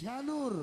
jalur